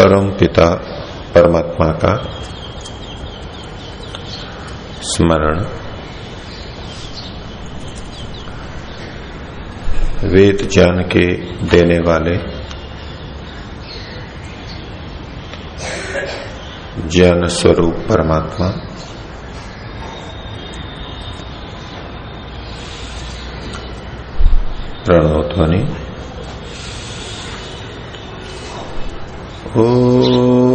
परम पिता परमात्मा का स्मरण। वेद ज्ञान के देने वाले ज्ञान स्वरूप परमात्मा। प्रणोध्वनि ओ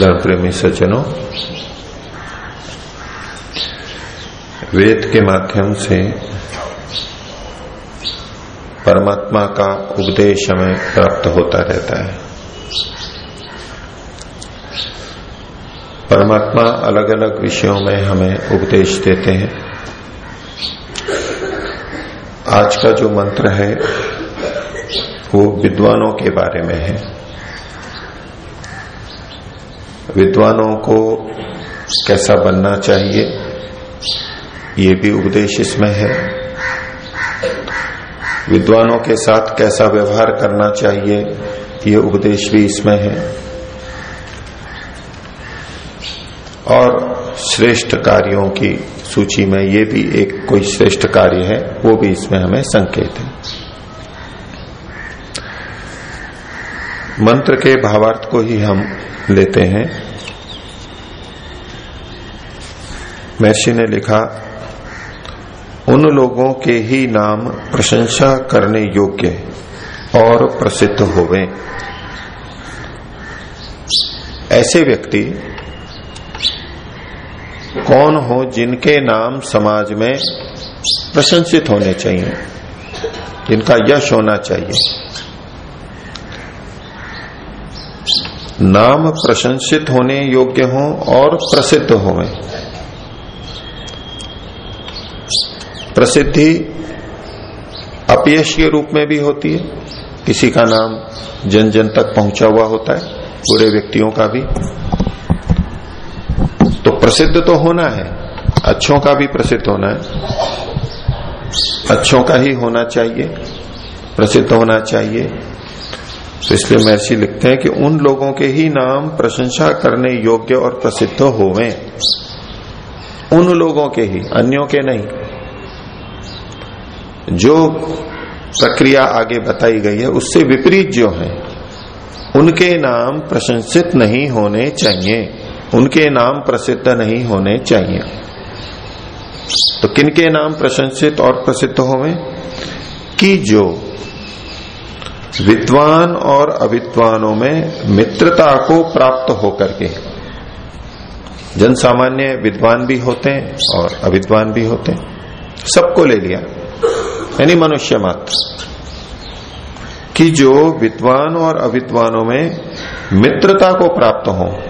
धर्म प्रेमी सज्जनों वेद के माध्यम से परमात्मा का उपदेश हमें प्राप्त होता रहता है। परमात्मा अलग अलग विषयों में हमें उपदेश देते हैं। आज का जो मंत्र है, वो विद्वानों के बारे में है। विद्वानों को कैसा बनना चाहिए? ये भी उपदेश इसमें है। विद्वानों के साथ कैसा व्यवहार करना चाहिए? ये उपदेश भी इसमें है। और श्रेष्ठ कार्यों की सूची में ये भी एक कोई श्रेष्ठ कार्य है, वो भी इसमें हमें संकेत है। मंत्र के भावार्थ को ही हम लेते हैं। महर्षि ने लिखा, उन लोगों के ही नाम प्रशंसा करने योग्य और प्रसिद्ध होवे। ऐसे व्यक्ति कौन हो जिनके नाम समाज में प्रशंसित होने चाहिए? जिनका यश होना चाहिए। नाम प्रशंसित होने योग्य हो और प्रसिद्ध होवे। प्रसिद्धि अपयश के रूप में भी होती है। किसी का नाम जन जन तक पहुँचा हुआ होता है, बुरे व्यक्तियों का भी। तो प्रसिद्ध तो होना है, अच्छों का भी प्रसिद्ध होना है। अच्छों का ही होना चाहिए, प्रसिद्ध होना चाहिए। तो इसलिए महर्षि लिखते हैं कि उन लोगों के ही नाम प्रशंसा करने योग्य और प्रसिद्ध होवे। उन लोगों के ही, अन्यों के नहीं। जो प्रक्रिया आगे बताई गई है, उससे विपरीत जो है, उनके नाम प्रशंसित नहीं होने चाहिए। उनके नाम प्रसिद्ध नहीं होने चाहिए। तो किनके नाम प्रशंसित और प्रसिद्ध होवे कि जो विद्वान और अविद्वानों में मित्रता को प्राप्त होकर के जन सामान्य विद्वान भी होते हैं और अविद्वान भी होते हैं, सबको ले लिया। यानी मनुष्य मात्र। कि जो विद्वान और अविद्वानों में मित्रता को प्राप्त हो,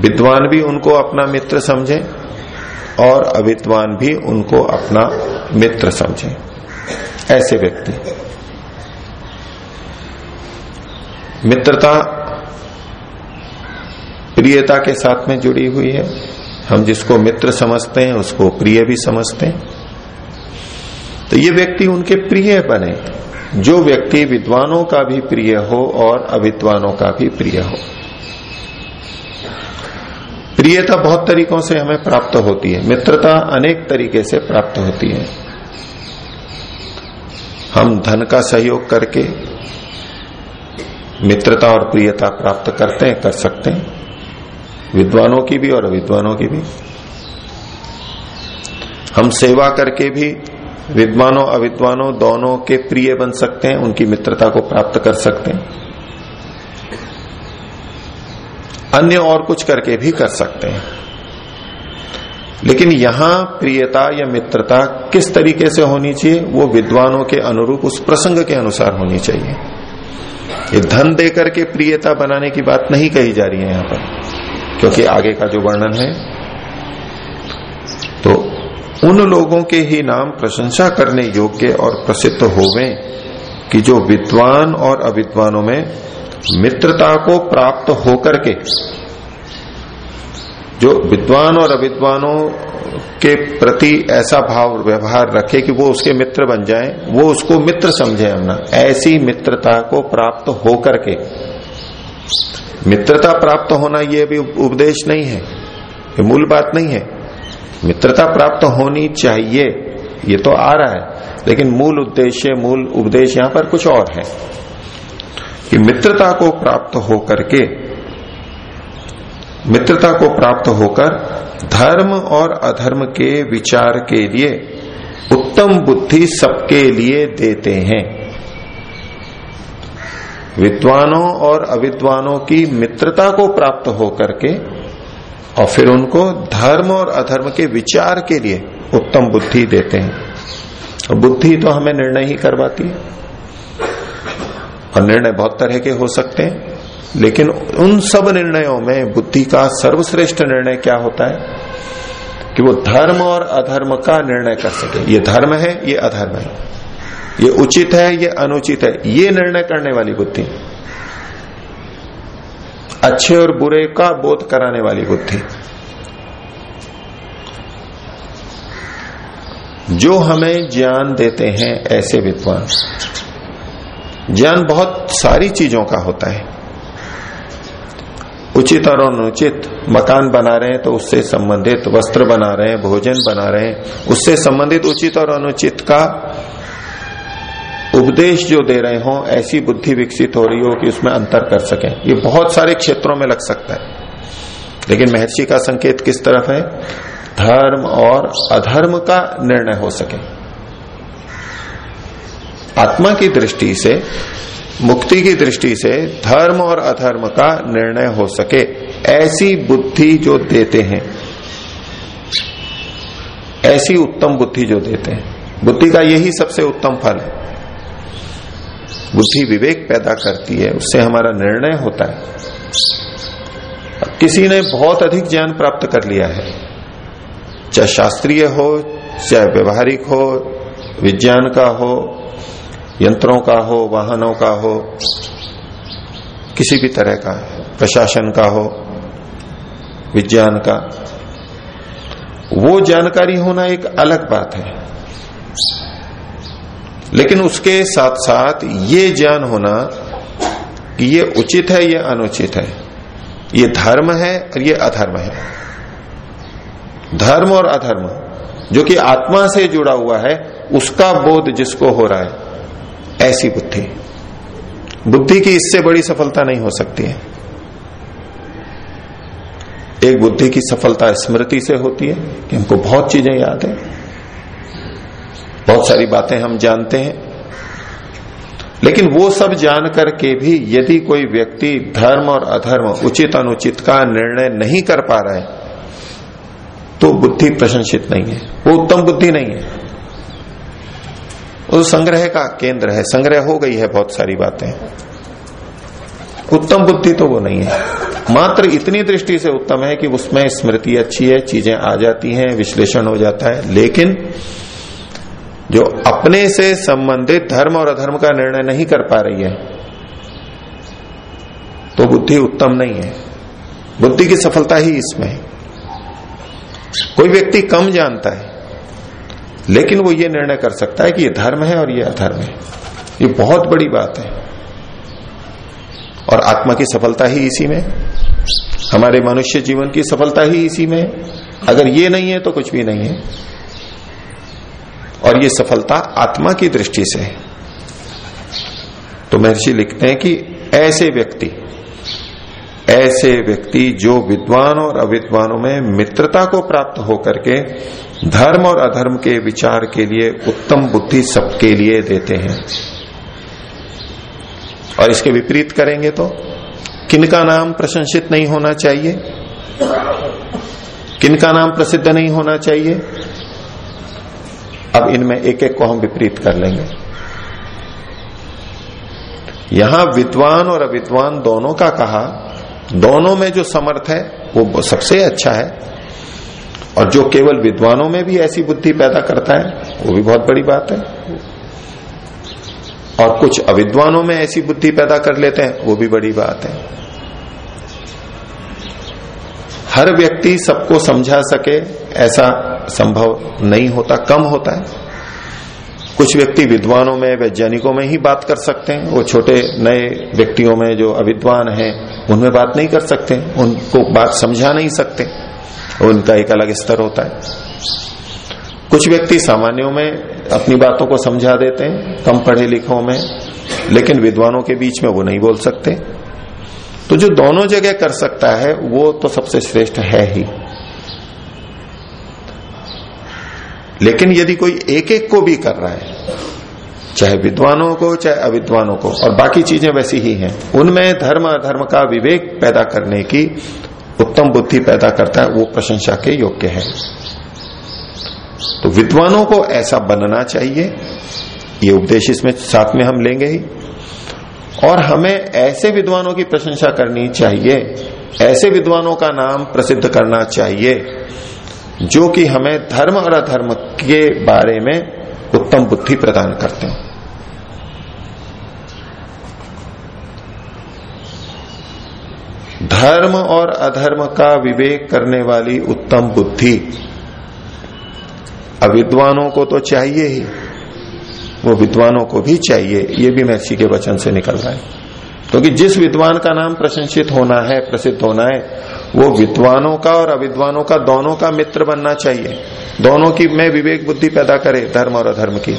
विद्वान भी उनको अपना मित्र समझे और अविद्वान भी उनको अपना मित्र समझे। ऐसे व्यक्ति। मित्रता प्रियता के साथ में जुड़ी हुई है। हम जिसको मित्र समझते हैं, उसको प्रिय भी समझते हैं। तो ये व्यक्ति उनके प्रिय बने। जो व्यक्ति विद्वानों का भी प्रिय हो और अविद्वानों का भी प्रिय हो। प्रियता बहुत तरीकों से हमें प्राप्त होती है। मित्रता अनेक तरीके से प्राप्त होती है। हम धन का सहयोग करके मित्रता और प्रियता प्राप्त करते हैं, कर सकते हैं। विद्वानों की भी और अविद्वानों की भी। हम सेवा करके भी विद्वानों, अविद्वानों दोनों के प्रिय बन सकते हैं, उनकी मित्रता को प्राप्त कर सकते हैं। अन्य और कुछ करके भी कर सकते हैं। लेकिन यहाँ प्रियता या मित्रता किस तरीके से होनी चाहिए, वो विद्वानों के अनुरूप उस प्रसंग के अनुसार होनी चाहिए। ये धन देकर के प्रियता बनाने की बात नहीं कही जा रही है यहाँ पर, क्योंकि आगे का जो वर्णन है उन लोगों के ही नाम प्रशंसा करने योग्य और प्रसिद्ध होवे कि जो विद्वान और अविद्वानों में मित्रता को प्राप्त होकर के, जो विद्वान और अविद्वानों के प्रति ऐसा भाव व्यवहार रखे कि वो उसके मित्र बन जाए, वो उसको मित्र समझे हमना ऐसी मित्रता को प्राप्त होकर के। मित्रता प्राप्त होना ये भी उपदेश नहीं है, ये मूल बात नहीं है। मित्रता प्राप्त होनी चाहिए। ये तो आ रहा है। लेकिन मूल उद्देश्य, मूल उपदेश यहाँ पर कुछ और है कि मित्रता को प्राप्त होकर के, मित्रता को प्राप्त होकर धर्म और अधर्म के विचार के लिए उत्तम बुद्धि सबके लिए देते हैं। विद्वानों और अविद्वानों की मित्रता को प्राप्त होकर के और फिर उनको धर्म और अधर्म के विचार के लिए उत्तम बुद्धि देते हैं। और बुद्धि तो हमें निर्णय ही करवाती है। और निर्णय बहुत तरह के हो सकते हैं, लेकिन उन सब निर्णयों में बुद्धि का सर्वश्रेष्ठ निर्णय क्या होता है? कि वो धर्म और अधर्म का निर्णय कर सके। ये धर्म है, ये अधर्म है। ये उचित है, ये अनुचित है। ये निर्णय करने वाली बुद्धि। अच्छे और बुरे का बोध कराने वाली बुद्धि। जो हमें ज्ञान देते हैं, ऐसे विद्वान। ज्ञान बहुत सारी चीज़ों का होता है। उचित और अनुचित, मकान बना रहे हैं तो उससे संबंधित, वस्त्र बना रहे हैं, भोजन बना रहे हैं, उससे संबंधित उचित और अनुचित का उपदेश जो दे रहे हो, ऐसी बुद्धि विकसित हो रही हो कि उसमें अंतर कर सके। ये बहुत सारे क्षेत्रों में लग सकता है। लेकिन महर्षि का संकेत किस तरफ़ है? धर्म और अधर्म का निर्णय हो सके। आत्मा की दृष्टि से, मुक्ति की दृष्टि से धर्म और अधर्म का निर्णय हो सके, ऐसी बुद्धि जो देते हैं। ऐसी उत्तम बुद्धि जो देते हैं। बुद्धि का यही सबसे उत्तम फल है। बुद्धि विवेक पैदा करती है, उससे हमारा निर्णय होता है। किसी ने बहुत अधिक ज्ञान प्राप्त कर लिया है, चाहे शास्त्रीय हो, चाहे व्यवहारिक हो, विज्ञान का हो, यंत्रों का हो, वाहनों का हो, किसी भी तरह का, प्रशासन का हो, विज्ञान का, वो जानकारी होना एक अलग बात है। लेकिन उसके साथ साथ ये ज्ञान होना कि ये उचित है, ये अनुचित है। ये धर्म है और ये अधर्म है। धर्म और अधर्म, जो कि आत्मा से जुड़ा हुआ है, उसका बोध जिसको हो रहा है, ऐसी बुद्धि। बुद्धि की इससे बड़ी सफलता नहीं हो सकती है। एक बुद्धि की सफलता स्मृति से होती है कि हमको बहुत चीज़ें याद है। बहुत सारी बातें हम जानते हैं। लेकिन वो सब जान करके भी यदि कोई व्यक्ति धर्म और अधर्म, उचित अनुचित का निर्णय नहीं कर पा रहा है तो बुद्धि प्रशंसित नहीं है। वो उत्तम बुद्धि नहीं है। वो संग्रह का केंद्र है। संग्रह हो गई है बहुत सारी बातें। उत्तम बुद्धि तो वो नहीं है। मात्र इतनी दृष्टि से उत्तम है कि उसमें स्मृति अच्छी है, चीज़ें आ जाती हैं, विश्लेषण हो जाता है। लेकिन जो अपने से संबंधित धर्म और अधर्म का निर्णय नहीं कर पा रही है तो बुद्धि उत्तम नहीं है। बुद्धि की सफलता ही इसमें है। कोई व्यक्ति कम जानता है, लेकिन वो ये निर्णय कर सकता है कि ये धर्म है और ये अधर्म है। ये बहुत बड़ी बात है। और आत्मा की सफलता ही इसी में। हमारे मनुष्य जीवन की सफलता ही इसी में। अगर ये नहीं है तो कुछ भी नहीं है। और ये सफलता आत्मा की दृष्टि से है। तो महर्षि लिखते हैं कि ऐसे व्यक्ति ऐसे व्यक्ति जो विद्वान और अविद्वानों में मित्रता को प्राप्त होकर के धर्म और अधर्म के विचार के लिए उत्तम बुद्धि सबके लिए देते हैं। और इसके विपरीत करेंगे तो किनका नाम प्रशंसित नहीं होना चाहिए? किनका नाम प्रसिद्ध नहीं होना चाहिए? अब इनमें एक एक को हम विपरीत कर लेंगे। यहाँ विद्वान और अविद्वान दोनों का कहा, दोनों में जो समर्थ है, वो सबसे अच्छा है। और जो केवल विद्वानों में भी ऐसी बुद्धि पैदा करता है, वो भी बहुत बड़ी बात है। और कुछ अविद्वानों में ऐसी बुद्धि पैदा कर लेते हैं, वो भी बड़ी बात है। हर व्यक्ति सबको समझा सके, ऐसा संभव नहीं होता, कम होता है। कुछ व्यक्ति विद्वानों में, वैज्ञानिकों में ही बात कर सकते हैं। वो छोटे, नए व्यक्तियों में जो अविद्वान हैं, उनमें बात नहीं कर सकते, उनको बात समझा नहीं सकते। उनका एक अलग स्तर होता है। कुछ व्यक्ति सामान्यों में अपनी बातों को समझा देते हैं, कम पढ़े लिखों में, लेकिन विद्वानों के बीच में वो नहीं बोल सकते। तो जो दोनों जगह कर सकता है, वो तो सबसे श्रेष्ठ है ही। लेकिन यदि कोई एक एक को भी कर रहा है, चाहे विद्वानों को, चाहे अविद्वानों को, और बाकी चीज़ें वैसी ही हैं, उनमें धर्म, अधर्म का विवेक पैदा करने की उत्तम बुद्धि पैदा करता है, वो प्रशंसा के योग्य है। तो विद्वानों को ऐसा बनना चाहिए, ये उपदेश इसमें साथ में हम लेंगे ही। और हमें ऐसे विद्वानों की प्रशंसा करनी चाहिए, ऐसे विद्वानों का नाम प्रसिद्ध करना चाहिए जो कि हमें धर्म और अधर्म के बारे में उत्तम बुद्धि प्रदान करते हैं। धर्म और अधर्म का विवेक करने वाली उत्तम बुद्धि अविद्वानों को तो चाहिए ही, वो विद्वानों को भी चाहिए, ये भी महर्षि के वचन से निकल रहा है। क्योंकि तो जिस विद्वान का नाम प्रशंसित होना है, प्रसिद्ध होना है वो विद्वानों का और अविद्वानों का दोनों का मित्र बनना चाहिए। दोनों की में विवेक बुद्धि पैदा करे धर्म और अधर्म की।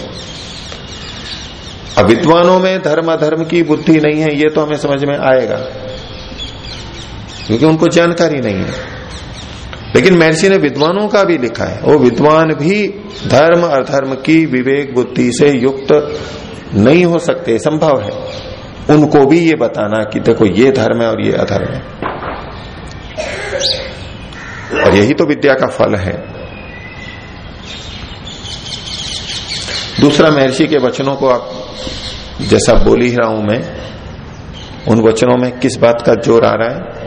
अविद्वानों में धर्म, अधर्म की बुद्धि नहीं है, ये तो हमें समझ में आएगा। क्योंकि उनको जानकारी नहीं है। लेकिन महर्षि ने विद्वानों का भी लिखा है। वो विद्वान भी धर्म, अधर्म की विवेक बुद्धि से युक्त नहीं हो सकते, संभव है। उनको भी ये बताना कि देखो, ये धर्म है और ये अधर्म है। और यही तो विद्या का फल है। दूसरा महर्षि के वचनों को आप जैसा बोल ही रहा हूँ मैं, उन वचनों में किस बात का ज़ोर आ रहा है?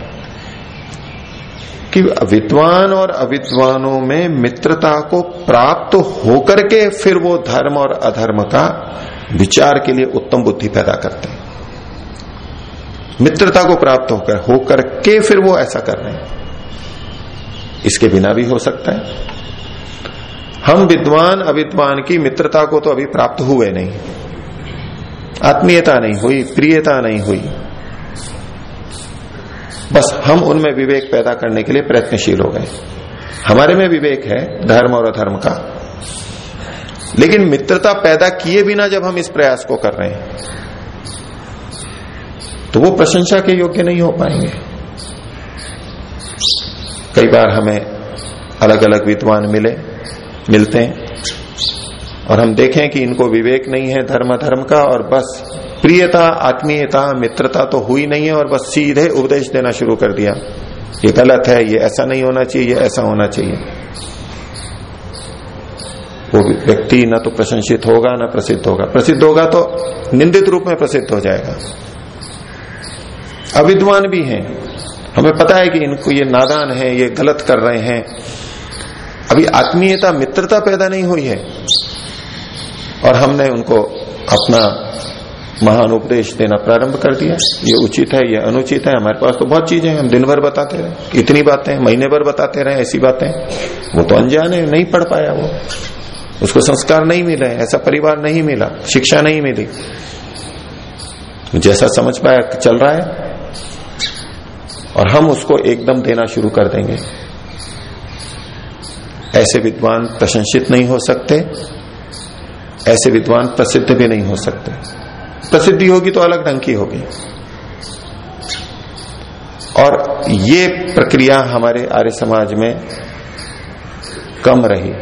कि विद्वान और अविद्वानों में मित्रता को प्राप्त होकर के फिर वो धर्म और अधर्म का विचार के लिए उत्तम बुद्धि पैदा करते हैं। मित्रता को प्राप्त होकर होकर के फिर वो ऐसा कर रहे हैं। इसके बिना भी हो सकता है। हम विद्वान अविद्वान की मित्रता को तो अभी प्राप्त हुए नहीं। आत्मीयता नहीं हुई, प्रियता नहीं हुई। बस हम उनमें विवेक पैदा करने के लिए प्रयत्नशील हो गए। हमारे में विवेक है धर्म और अधर्म का। लेकिन मित्रता पैदा किए बिना जब हम इस प्रयास को कर रहे हैं तो वो प्रशंसा के योग्य नहीं हो पाएँगे। कई बार हमें अलग अलग विद्वान मिले, मिलते हैं। और हम देखें कि इनको विवेक नहीं है धर्म धर्म का और बस प्रियता, आत्मीयता, मित्रता तो हुई नहीं है और बस सीधे उपदेश देना शुरू कर दिया। ये गलत है, ये ऐसा नहीं होना चाहिए, ये ऐसा होना चाहिए। वो व्यक्ति ना तो प्रशंसित होगा, ना प्रसिद्ध होगा। प्रसिद्ध होगा तो निंदित रूप में प्रसिद्ध हो जाएगा। अविद्वान भी हैं। हमें पता है कि इनको ये नादान है, ये गलत कर रहे हैं। अभी आत्मीयता, मित्रता पैदा नहीं हुई है। और हमने उनको अपना महान उपदेश देना प्रारंभ कर दिया। ये उचित है, ये अनुचित है, हमारे पास तो बहुत चीज़ें हम दिन भर बताते रहे, इतनी बातें, महीने भर बताते रहे, ऐसी बातें। वो तो अनजान है नहीं पढ़ पाया वो। उसको संस्कार नहीं मिले, ऐसा परिवार नहीं मिला, शिक्षा नहीं मिली। जैसा समझ पाया चल रहा है और हम उसको एकदम देना शुरू कर देंगे। ऐसे विद्वान प्रशंसित नहीं हो सकते, ऐसे विद्वान प्रसिद्ध भी नहीं हो सकते। प्रसिद्धि होगी तो अलग ढंग की होगी। और ये प्रक्रिया हमारे आर्य समाज में कम रही।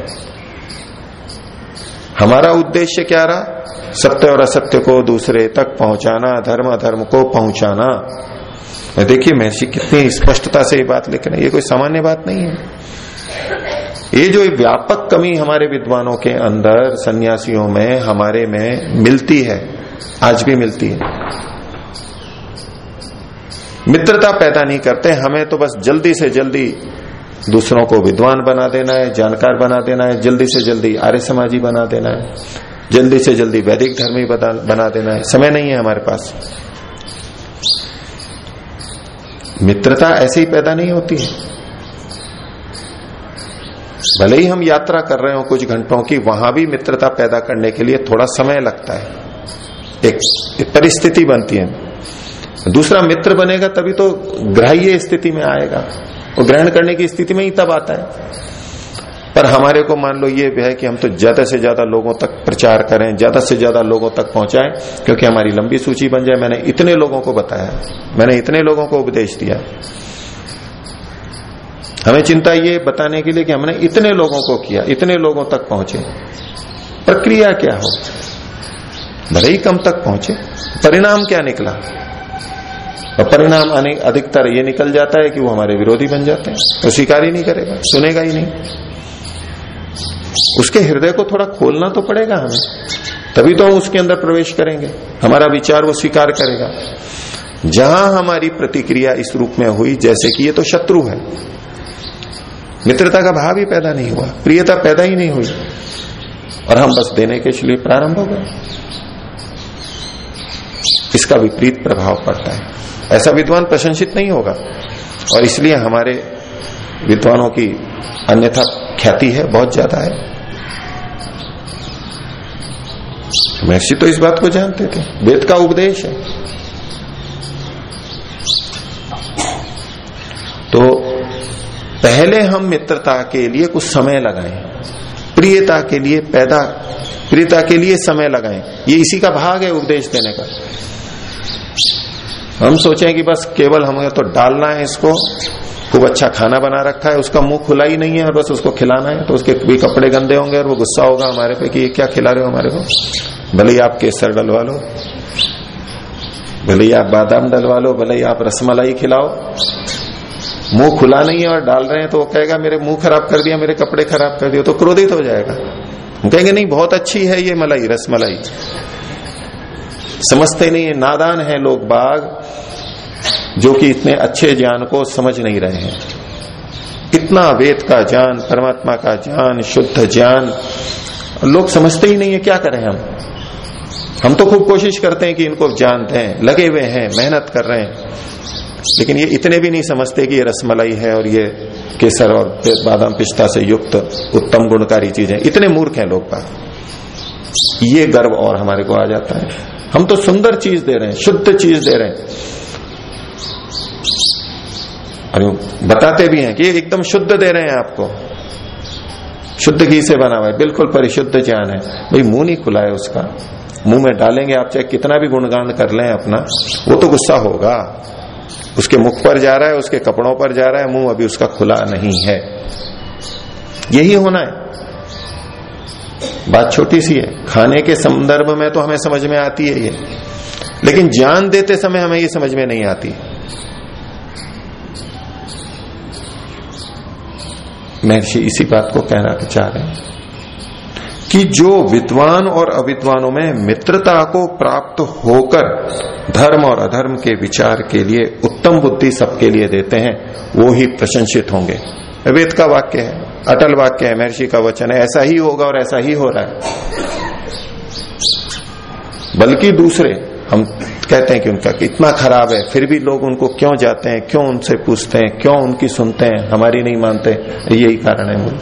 हमारा उद्देश्य क्या रहा? सत्य और असत्य को दूसरे तक पहुंचाना, धर्म अधर्म को पहुंचाना। देखिए महर्षि कितनी स्पष्टता से ये बात हैं ये कोई सामान्य बात नहीं है। ये जो व्यापक कमी हमारे विद्वानों के अंदर, सन्यासियों में, हमारे में मिलती है, आज भी मिलती है। मित्रता पैदा नहीं करते, हमें तो बस जल्दी से जल्दी दूसरों को विद्वान बना देना है, जानकार बना देना है, जल्दी से जल्दी आर्य समाजी बना देना है, जल्दी से जल्दी वैदिक धर्मी बना देना है। समय नहीं है हमारे पास। मित्रता ऐसे ही पैदा नहीं होती है। भले ही हम यात्रा कर रहे हो कुछ घंटों की वहाँ भी मित्रता पैदा करने के लिए थोड़ा समय लगता है। एक, परिस्थिति बनती है। दूसरा मित्र बनेगा तभी तो ग्राह्य स्थिति में आएगा। और ग्रहण करने की स्थिति में ही तब आता है। पर हमारे को मान लो ये है कि हम तो ज़्यादा से ज़्यादा लोगों तक प्रचार करें, ज़्यादा से ज़्यादा लोगों तक पहुंचाएँ, क्योंकि हमारी लंबी सूची बन जाए। मैंने इतने लोगों को बताया, मैंने इतने लोगों को उपदेश दिया। हमें चिंता ये बताने के लिए कि हमने इतने लोगों को किया, इतने लोगों तक पहुँचे। प्रक्रिया क्या हो? भले ही कम तक पहुँचे, परिणाम क्या निकला? और परिणाम अधिकतर ये निकल जाता है कि वो हमारे विरोधी बन जाते हैं तो स्वीकार ही नहीं करेगा, सुनेगा ही नहीं। उसके हृदय को थोड़ा खोलना तो पड़ेगा हमें। तभी तो हम उसके अंदर प्रवेश करेंगे। हमारा विचार वो स्वीकार करेगा। जहाँ हमारी प्रतिक्रिया इस रूप में हुई, जैसे कि ये तो शत्रु है। मित्रता का भाव ही पैदा नहीं हुआ, प्रियता पैदा ही नहीं हुई। और हम बस देने के लिए प्रारंभ हो गए। इसका विपरीत प्रभाव पड़ता है। ऐसा विद्वान प्रशंसित नहीं होगा। और इसलिए हमारे विद्वानों की अन्यथा ख्याति है, बहुत ज़्यादा है। महर्षि तो इस बात को जानते थे। वेद का उपदेश है। तो पहले हम मित्रता के लिए कुछ समय लगाएँ, प्रियता के लिए पैदा, प्रियता के लिए समय लगाएँ। ये इसी का भाग है उपदेश देने का। हम सोचें कि बस केवल हमें तो डालना है इसको। खूब अच्छा खाना बना रखा है, उसका मुँह खुला ही नहीं है और बस उसको खिलाना है तो उसके भी कपड़े गंदे होंगे और वो गुस्सा होगा हमारे पे कि ये क्या खिला रहे हो हमारे को? भले ही आप केसर डलवा लो, भले ही आप बादाम डलवा लो, भले ही आप रसमलाई खिलाओ। मुँह खुला नहीं है और डाल रहे हैं तो वो कहेगा, मेरे मुँह खराब कर दिया, मेरे कपड़े खराब कर दिया तो क्रोधित हो जाएगा। हम कहेंगे, नहीं, बहुत अच्छी है ये मलाई, रसमलाई। समझते नहीं नादान है लोग बाग। जो कि इतने अच्छे ज्ञान को समझ नहीं रहे हैं। इतना वेद का ज्ञान, परमात्मा का ज्ञान, शुद्ध ज्ञान, लोग समझते ही नहीं है क्या करें हम? हम तो खूब कोशिश करते हैं कि इनको जानते हैं लगे हुए हैं, मेहनत कर रहे हैं। लेकिन ये इतने भी नहीं समझते कि ये रसमलाई है और ये केसर और बादाम पिस्ता से युक्त उत्तम गुणकारी चीज़ें इतने मूर्ख हैं लोग का ये गर्व और हमारे को आ जाता है। हम तो सुंदर चीज़ दे रहे हैं, शुद्ध चीज़ दे रहे हैं। और बताते भी हैं कि एकदम शुद्ध दे रहे हैं आपको। शुद्ध घी से बना हुआ है, बिल्कुल परिशुद्ध ज्ञान है। भाई मुँह नहीं खुला है उसका। मुँह में डालेंगे आप, चाहे कितना भी गुणगान कर लें अपना, वो तो गुस्सा होगा। उसके मुख पर जा रहा है, उसके कपड़ों पर जा रहा है, मुँह अभी उसका खुला नहीं है। यही होना है। बात छोटी सी है, खाने के संदर्भ में तो हमें समझ में आती है ये। लेकिन ज्ञान देते समय हमें ये समझ में नहीं आती। महर्षि इसी बात को कहना चाह रहे हैं कि जो विद्वान और अविद्वानों में मित्रता को प्राप्त होकर धर्म और अधर्म के विचार के लिए उत्तम बुद्धि सबके लिए देते हैं, वो ही प्रशंसित होंगे। वेद का वाक्य है, अटल वाक्य है, महर्षि का वचन है, ऐसा ही होगा और ऐसा ही हो रहा है। बल्कि दूसरे, हम कहते हैं कि उनका इतना खराब है, फिर भी लोग उनको क्यों जाते हैं, क्यों उनसे पूछते हैं, क्यों उनकी सुनते हैं, हमारी नहीं मानते, यही कारण है मूल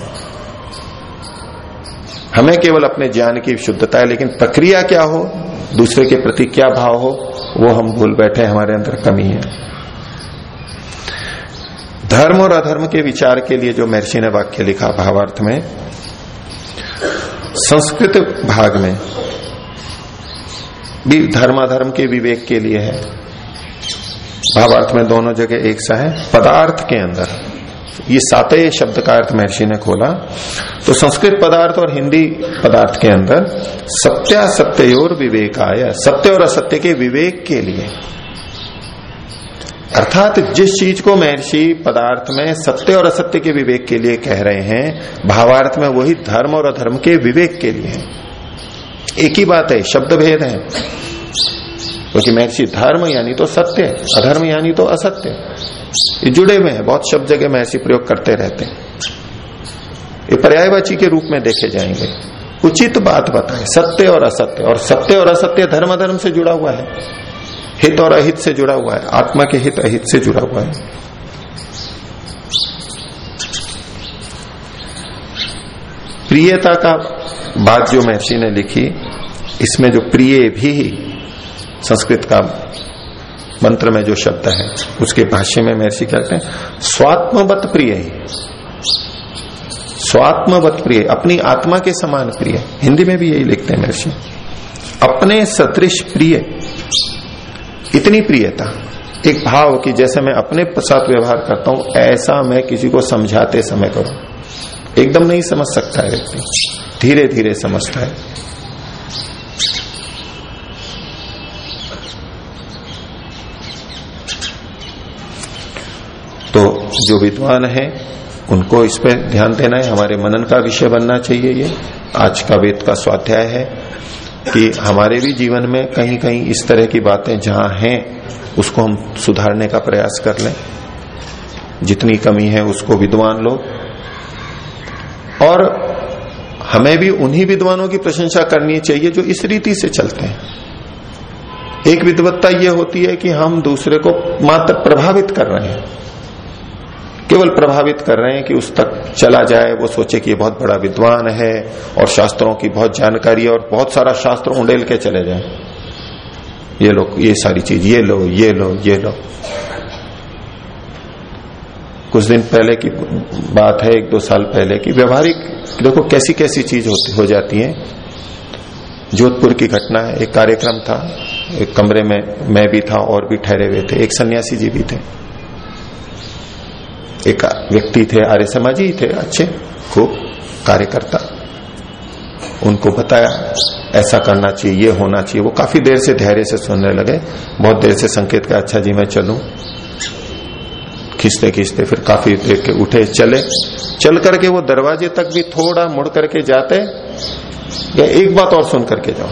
हमें केवल अपने ज्ञान की शुद्धता है, लेकिन प्रक्रिया क्या हो, दूसरे के प्रति क्या भाव हो, वो हम भूल बैठे हमारे अंदर कमी है। धर्म और अधर्म के विचार के लिए जो महर्षि ने वाक्य लिखा भावार्थ में, संस्कृत भाग में भी धर्माधर्म के विवेक के लिए है। भावार्थ में दोनों जगह एक सा है। पदार्थ के अंदर। ये सातय शब्द का अर्थ महर्षि ने खोला। तो संस्कृत पदार्थ और हिंदी पदार्थ के अंदर सत्या सत्योर विवेकाय, सत्य और असत्य के विवेक के लिए। अर्थात जिस चीज़ को महर्षि पदार्थ में सत्य और असत्य के विवेक के लिए कह रहे हैं, भावार्थ में वही धर्म और अधर्म के विवेक के लिए है। एक ही बात है, शब्द भेद है। क्योंकि तो महर्षि धर्म यानी तो सत्य अधर्म यानी तो असत्य जुड़े हुए हैं, बहुत शब्द जगह महर्षि प्रयोग करते रहते हैं। ये पर्यायवाची के रूप में देखे जाएँगे। उचित बात बताए, सत्य और असत्य। और सत्य और असत्य धर्म धर्म से जुड़ा हुआ है। हित और अहित से जुड़ा हुआ है। आत्मा के हित, अहित से जुड़ा हुआ है। प्रियता का बात जो महर्षि ने लिखी, इसमें जो प्रिय भी संस्कृत का मंत्र में जो शब्द है, उसके भाष्य में महर्षि कहते हैं? स्वात्मवत प्रिय स्वात्मवत प्रिय, अपनी आत्मा के समान प्रिय। हिंदी में भी यही लिखते हैं महर्षि। अपने सदृश प्रिय, इतनी प्रियता, एक भाव कि जैसे मैं अपने साथ व्यवहार करता हूँ, ऐसा मैं किसी को समझाते समय करूँ। एकदम नहीं समझ सकता है व्यक्ति। धीरे धीरे समझता है। तो जो विद्वान है, उनको इस पर ध्यान देना है। हमारे मनन का विषय बनना चाहिए ये। आज का वेद का स्वाध्याय है कि हमारे भी जीवन में कहीं कहीं इस तरह की बातें जहाँ हैं, उसको हम सुधारने का प्रयास कर लें। जितनी कमी है, उसको विद्वान लोग। और हमें भी उन्हीं विद्वानों की प्रशंसा करनी चाहिए जो इस रीति से चलते हैं। एक विद्वत्ता यह होती है कि हम दूसरे को मात्र प्रभावित कर रहे हैं। केवल प्रभावित कर रहे हैं कि उस तक चला जाए, वो सोचे कि ये बहुत बड़ा विद्वान है और शास्त्रों की बहुत जानकारी है और बहुत सारा शास्त्र उंडेल के चले जाए। ये लो ये सारी चीज़, ये लो ये लो ये लो। कुछ दिन पहले की बात है, एक दो साल पहले की, व्यवहारिक, देखो कैसी कैसी चीज़ होती, हो जाती है। जोधपुर की घटना है, एक कार्यक्रम था, एक कमरे में मैं भी था और भी ठहरे हुए थे, एक सन्यासी जी भी थे। एक व्यक्ति थे, आर्य समाजी थे, अच्छे, खूब कार्यकर्ता। उनको बताया, ऐसा करना चाहिए, ये होना चाहिए। वो काफ़ी देर से धैर्य से सुनने लगे, बहुत देर से संकेत का अच्छा जी, मैं चलू। खींचते खींचते फिर काफ़ी देर के उठे, चले। चल करके वो दरवाजे तक भी थोड़ा मुड़ करके जाते। या एक बात और सुन करके जाओ।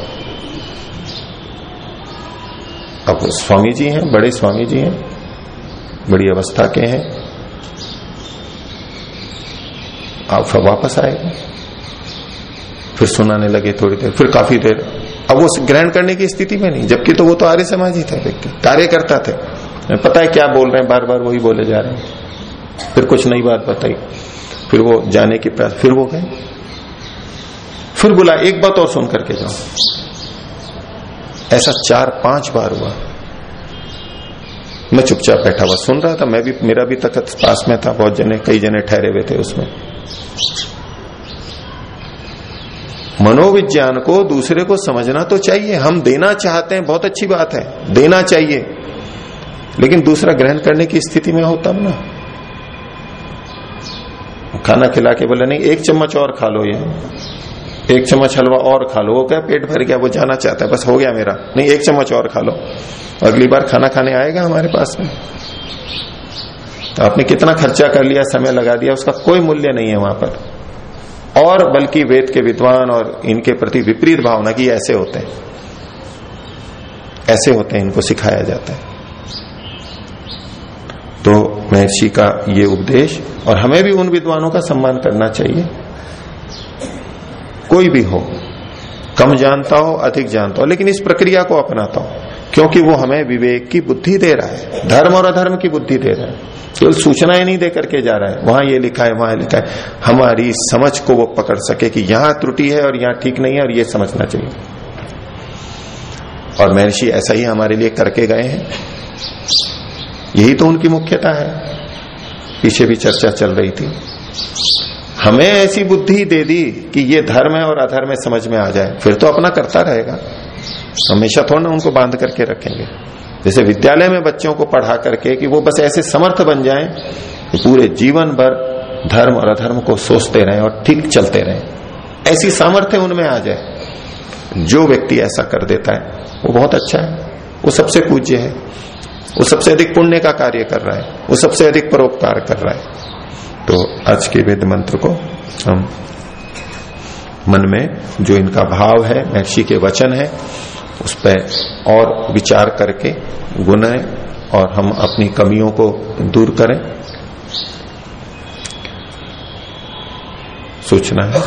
अब स्वामी जी हैं, बड़े स्वामी जी हैं, बड़ी अवस्था के हैं। आप फिर वापस आएगा फिर सुनाने लगे थोड़ी देर, फिर काफ़ी देर। अब वो ग्रहण करने की स्थिति में नहीं, जबकि तो वो तो आर्य समाज ही थे कार्यकर्ता थे। पता है क्या बोल रहे हैं? बार बार वही बोले जा रहे हैं। फिर कुछ नई बात बताई। फिर वो जाने की प्रयास फिर वो गए। फिर बोला, एक बात और सुन करके जाओ। ऐसा चार पाँच बार हुआ। मैं चुपचाप बैठा हुआ। सुन रहा था, मैं भी, मेरा भी तखत पास में था। बहुत जने, कई जने ठहरे हुए थे उसमें। मनोविज्ञान को दूसरे को समझना तो चाहिए। हम देना चाहते हैं, बहुत अच्छी बात है। देना चाहिए। लेकिन दूसरा ग्रहण करने की स्थिति में हो तब ना। खाना खिला के बोले, नहीं, एक चम्मच और खा लो ये। एक चम्मच हलवा और खा लो। वो क्या पेट भर गया, वो जाना चाहता है, बस हो गया मेरा। नहीं, एक चम्मच और खा लो। अगली बार खाना खाने आएगा हमारे पास में। तो आपने कितना खर्चा कर लिया, समय लगा दिया, उसका कोई मूल्य नहीं है वहाँ पर। और बल्कि वेद के विद्वान और इनके प्रति विपरीत भावना की ऐसे होते हैं। ऐसे होते हैं, इनको सिखाया जाता है। तो महर्षि का ये उपदेश और हमें भी उन विद्वानों का सम्मान करना चाहिए। कोई भी हो, कम जानता हो, अधिक जानता हो, लेकिन इस प्रक्रिया को अपनाता हो, क्योंकि वो हमें विवेक की बुद्धि दे रहा है, धर्म और अधर्म की बुद्धि दे रहा है। केवल सूचनाएँ नहीं दे करके जा रहा है, वहाँ ये लिखा है, वहाँ लिखा है, हमारी समझ को वो पकड़ सके कि यहाँ त्रुटि है और यहाँ ठीक नहीं है और ये समझना चाहिए। और महर्षि ऐसा ही हमारे लिए करके गए हैं। यही तो उनकी मुख्यता है। पीछे भी चर्चा चल रही थी। हमें ऐसी बुद्धि दे दी कि ये धर्म है और अधर्म है, समझ में आ जाए। फिर तो अपना करता रहेगा। हमेशा थोड़ा ना उनको बाँध करके रखेंगे। जैसे विद्यालय में बच्चों को पढ़ा करके कि वो बस ऐसे समर्थ बन जाएँ तो पूरे जीवन भर धर्म और अधर्म को सोचते रहे और ठीक चलते रहे। ऐसी सामर्थ्य उनमें आ जाए। जो व्यक्ति ऐसा कर देता है, वो बहुत अच्छा है। वो सबसे पूज्य है। वो सबसे अधिक पुण्य का कार्य कर रहा है, वो सबसे अधिक परोपकार कर रहा है। तो आज के वेद मंत्र को हम मन में जो इनका भाव है, महर्षि के वचन है, उस पर और विचार करके गुने और हम अपनी कमियों को दूर करें। सूचना है।